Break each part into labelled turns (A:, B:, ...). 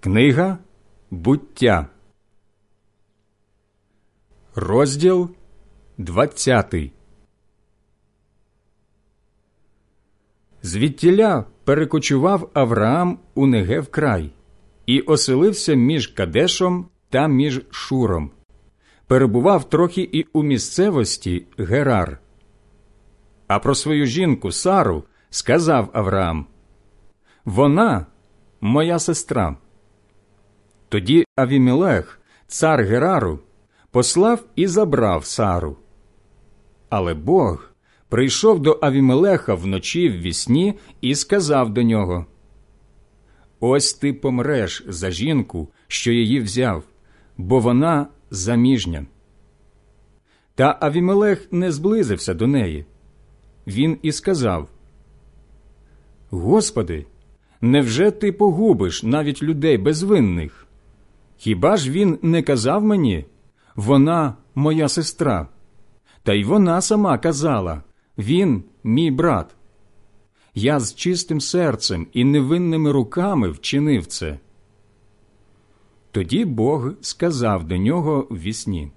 A: Книга буття, розділ 20 Звідтіля перекочував Авраам у Негев край і оселився між Кадешом та між Шуром. Перебував трохи і у місцевості Герар. А про свою жінку Сару сказав Авраам Вона моя сестра. Тоді Авімелех, цар Герару, послав і забрав Сару. Але Бог прийшов до Авімелеха вночі в вісні і сказав до нього: Ось ти помреш за жінку, що її взяв, бо вона заміжня. Та Авімелех не зблизився до неї. Він і сказав: Господи, невже ти погубиш навіть людей безвинних? Хіба ж він не казав мені вона моя сестра? Та й вона сама казала він мій брат. Я з чистим серцем і невинними руками вчинив це. Тоді Бог сказав до нього в вісні,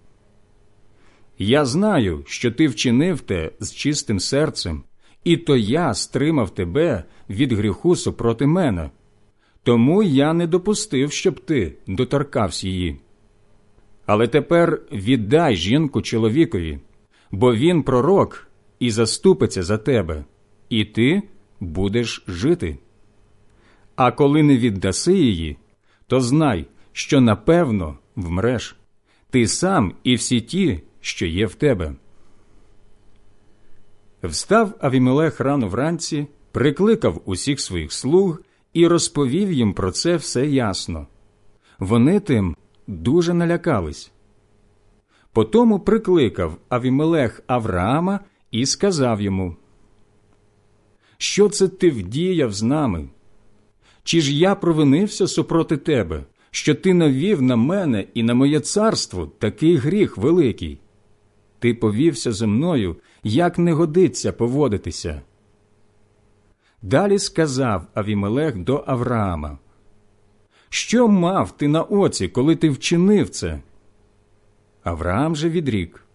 A: Я знаю, що ти вчинив те з чистим серцем, і то я стримав тебе від гріху супроти мене. Тому я не допустив, щоб ти доторкався її. Але тепер віддай жінку чоловікові, бо він пророк і заступиться за тебе, і ти будеш жити. А коли не віддаси її, то знай, що напевно вмреш ти сам і всі ті, що є в тебе. Встав Авімелех рано вранці, прикликав усіх своїх слуг і розповів їм про це все ясно. Вони тим дуже налякались. Потому прикликав Авімелех Авраама і сказав йому, Що це ти вдіяв з нами? Чи ж я провинився супроти тебе, що ти навів на мене і на моє царство такий гріх великий? Ти повівся зі мною, як не годиться поводитися. Далі сказав Авімелех до Авраама, Що мав ти на оці, коли ти вчинив це? Авраам же відрік.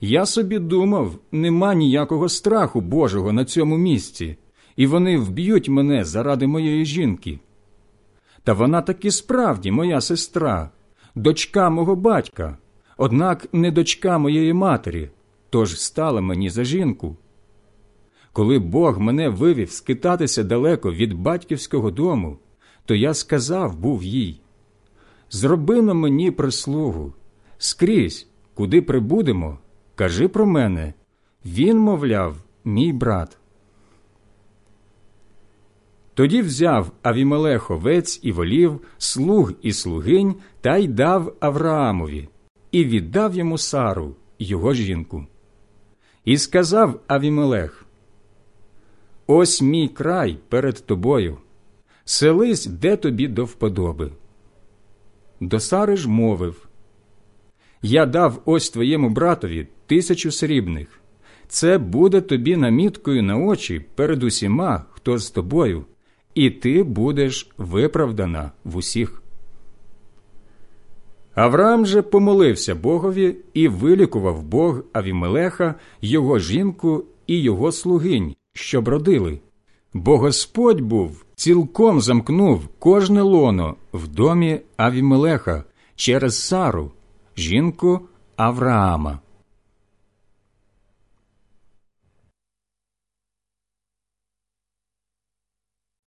A: Я собі думав, нема ніякого страху Божого на цьому місці, і вони вб'ють мене заради моєї жінки. Та вона таки справді моя сестра, дочка мого батька, однак не дочка моєї матері, тож стала мені за жінку. Коли Бог мене вивів скитатися далеко від батьківського дому, то я сказав був їй Зроби на мені прислугу, скрізь, куди прибудемо, кажи про мене. Він, мовляв, мій брат. Тоді взяв Авімелех овець і волів, слуг і слугинь та й дав Авраамові, і віддав йому Сару, його жінку. І сказав Авімелех Ось мій край перед тобою, селись, де тобі до вподоби. До Сари ж мовив Я дав ось твоєму братові тисячу срібних. Це буде тобі наміткою на очі перед усіма, хто з тобою, і ти будеш виправдана в усіх. Авраам же помолився Богові і вилікував Бог Авімелеха, його жінку і його слугинь, щоб родили. Бо Господь був цілком замкнув кожне лоно в домі Авімелеха через Сару, жінку Авраама.